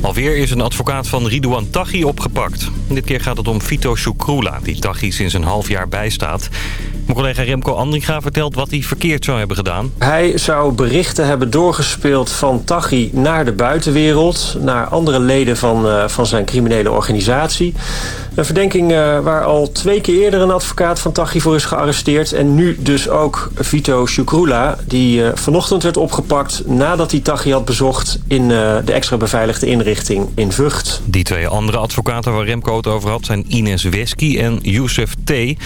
Alweer is een advocaat van Ridouan Taghi opgepakt. Dit keer gaat het om Vito Shukrula, die Taghi sinds een half jaar bijstaat. Mijn collega Remco Andringa vertelt wat hij verkeerd zou hebben gedaan. Hij zou berichten hebben doorgespeeld van Taghi naar de buitenwereld... naar andere leden van, uh, van zijn criminele organisatie. Een verdenking uh, waar al twee keer eerder een advocaat van Taghi voor is gearresteerd... en nu dus ook Vito Shukrula, die uh, vanochtend werd opgepakt... nadat hij Taghi had bezocht in de extra beveiligde inrichting in Vught. Die twee andere advocaten waar Remco het over had zijn Ines Wesky en Youssef T. De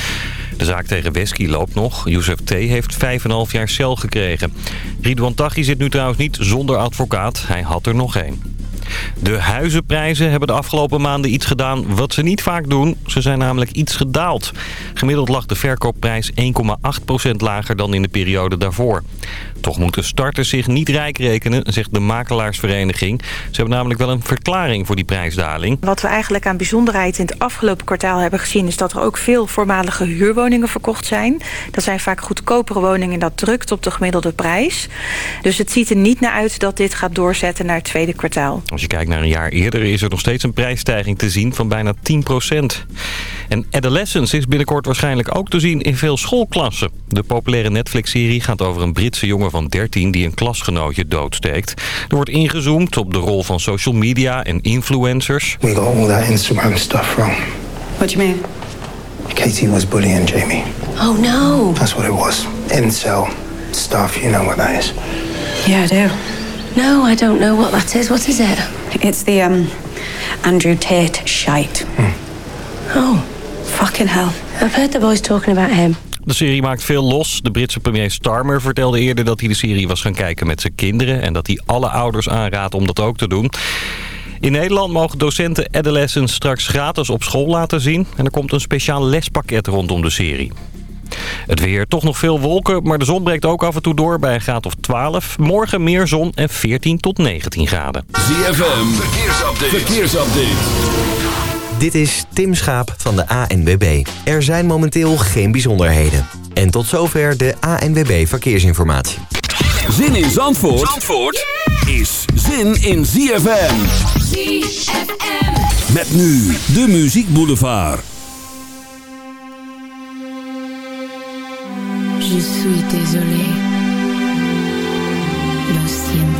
zaak tegen Wesky loopt nog. Youssef T. heeft 5,5 jaar cel gekregen. Ridwan Taghi zit nu trouwens niet zonder advocaat. Hij had er nog één. De huizenprijzen hebben de afgelopen maanden iets gedaan wat ze niet vaak doen. Ze zijn namelijk iets gedaald. Gemiddeld lag de verkoopprijs 1,8% lager dan in de periode daarvoor. Toch moeten starters zich niet rijk rekenen, zegt de makelaarsvereniging. Ze hebben namelijk wel een verklaring voor die prijsdaling. Wat we eigenlijk aan bijzonderheid in het afgelopen kwartaal hebben gezien... is dat er ook veel voormalige huurwoningen verkocht zijn. Dat zijn vaak goedkopere woningen en dat drukt op de gemiddelde prijs. Dus het ziet er niet naar uit dat dit gaat doorzetten naar het tweede kwartaal. Als je kijkt naar een jaar eerder is er nog steeds een prijsstijging te zien van bijna 10% En Adolescence is binnenkort waarschijnlijk ook te zien in veel schoolklassen. De populaire Netflix-serie gaat over een Britse jongen van 13 die een klasgenootje doodsteekt. Er wordt ingezoomd op de rol van social media en influencers. We got all that Instagram stuff wrong. What do you mean? Katie was bullying Jamie. Oh no. That's what it was. Incel stuff, you know what that is. Yeah, I do. No, I don't know what that is. What is it? It's the um Andrew Tate shite. Oh, Fucking hell. I've heard the boys talking about him. De serie maakt veel los. De Britse premier Starmer vertelde eerder dat hij de serie was gaan kijken met zijn kinderen... en dat hij alle ouders aanraadt om dat ook te doen. In Nederland mogen docenten Adolescents straks gratis op school laten zien... en er komt een speciaal lespakket rondom de serie. Het weer, toch nog veel wolken, maar de zon breekt ook af en toe door bij een graad of 12. Morgen meer zon en 14 tot 19 graden. ZFM, verkeersupdate. verkeersupdate. Dit is Tim Schaap van de ANWB. Er zijn momenteel geen bijzonderheden. En tot zover de ANWB Verkeersinformatie. Zin in Zandvoort, Zandvoort is zin in ZFM. ZFM. Met nu de Muziek Boulevard. Je suis désolé. Lo siento.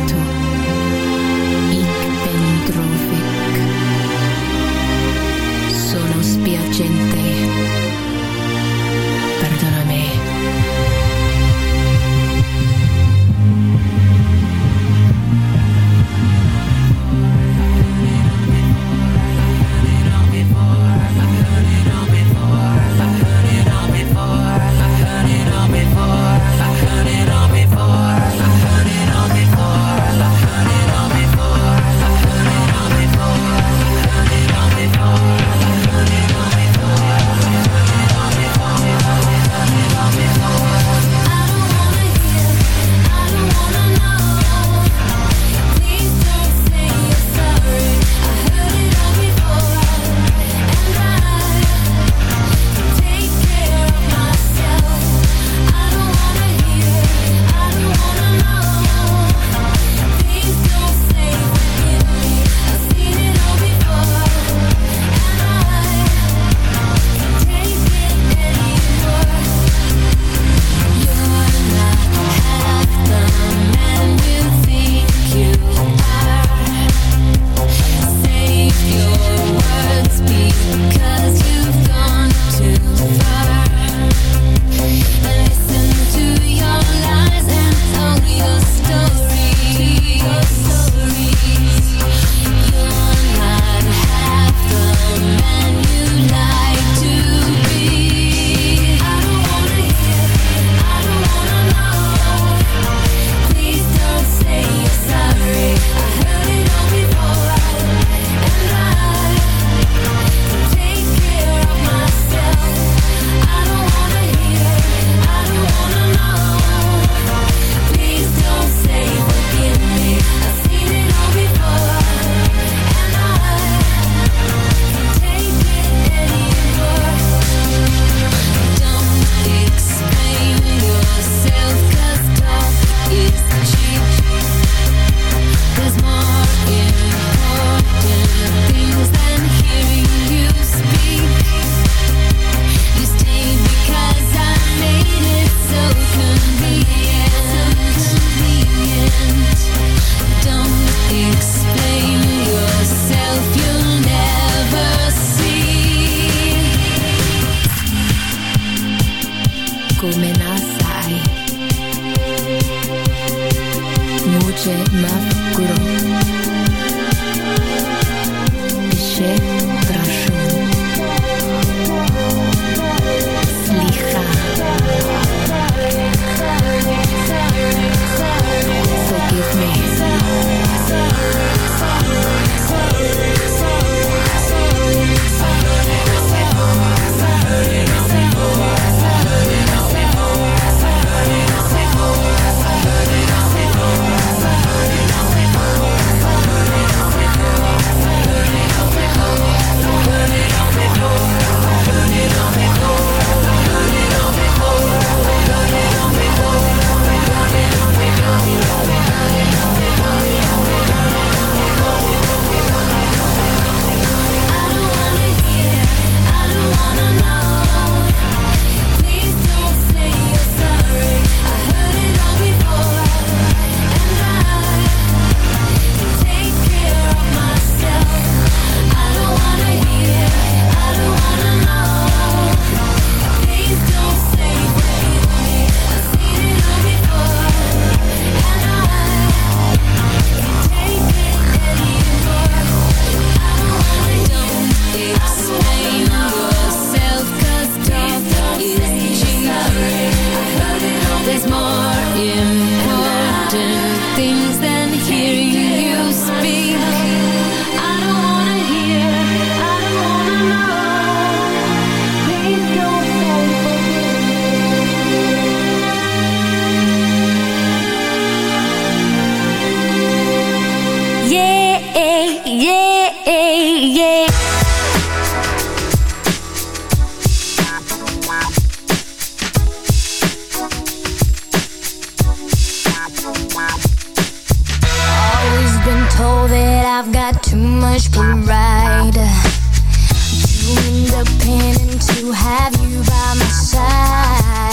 I've got too much pride Too independent to have you by my side.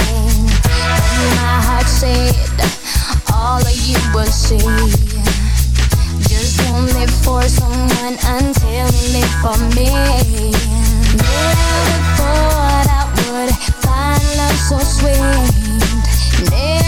But my heart said all of you would see. Just won't live for someone until you live for me. Never thought I would find love so sweet. Never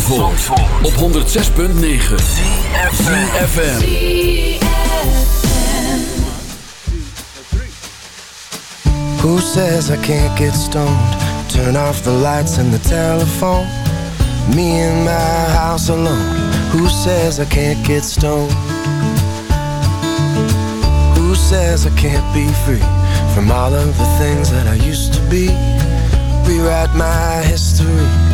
Van Zandvoort, op 106.9 CFFM Who says I can't get stoned? Turn off the lights and the telephone. Me in my house alone. Who says I can't get stoned? Who says I can't be free from all of the things that I used to be? Rewrite my history.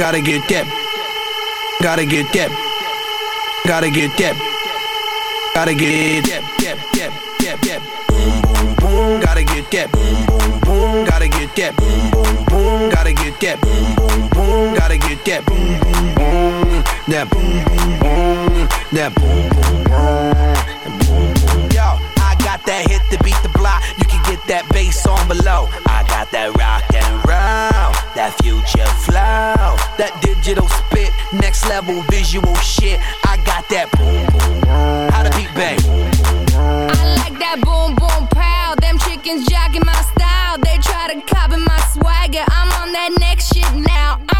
Gotta get that. Gotta get that. Gotta get that. Gotta get that. That. That. That. That. Boom boom boom. Gotta get that. Boom boom boom. Gotta get that. Boom boom boom. Gotta get that. Boom boom boom. Gotta get that. Boom boom boom. That boom boom boom. That boom boom boom. Yo, I got that hit to beat the block. You can get that bass on below. I got that rock and roll, that future flow, that digital spit, next level visual shit. I got that boom boom. How to beat bang. I like that boom boom pow. Them chickens jacking my style. They try to copy my swagger. I'm on that next shit now. I'm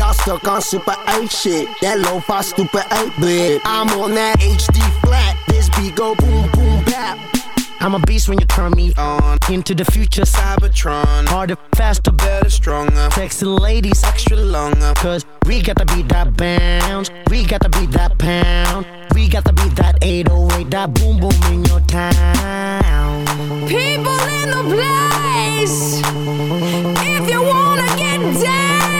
Y'all stuck on super 8 shit. That lo-fi stupid 8 bit. I'm on that HD flat. This beat go boom boom bap. I'm a beast when you turn me on. Into the future, Cybertron. Harder, faster, better, stronger. Sexy ladies, extra longer. Cause we got to beat that bounce. We got to beat that pound. We got to beat that 808, that boom boom in your town. People in the place. If you wanna get down,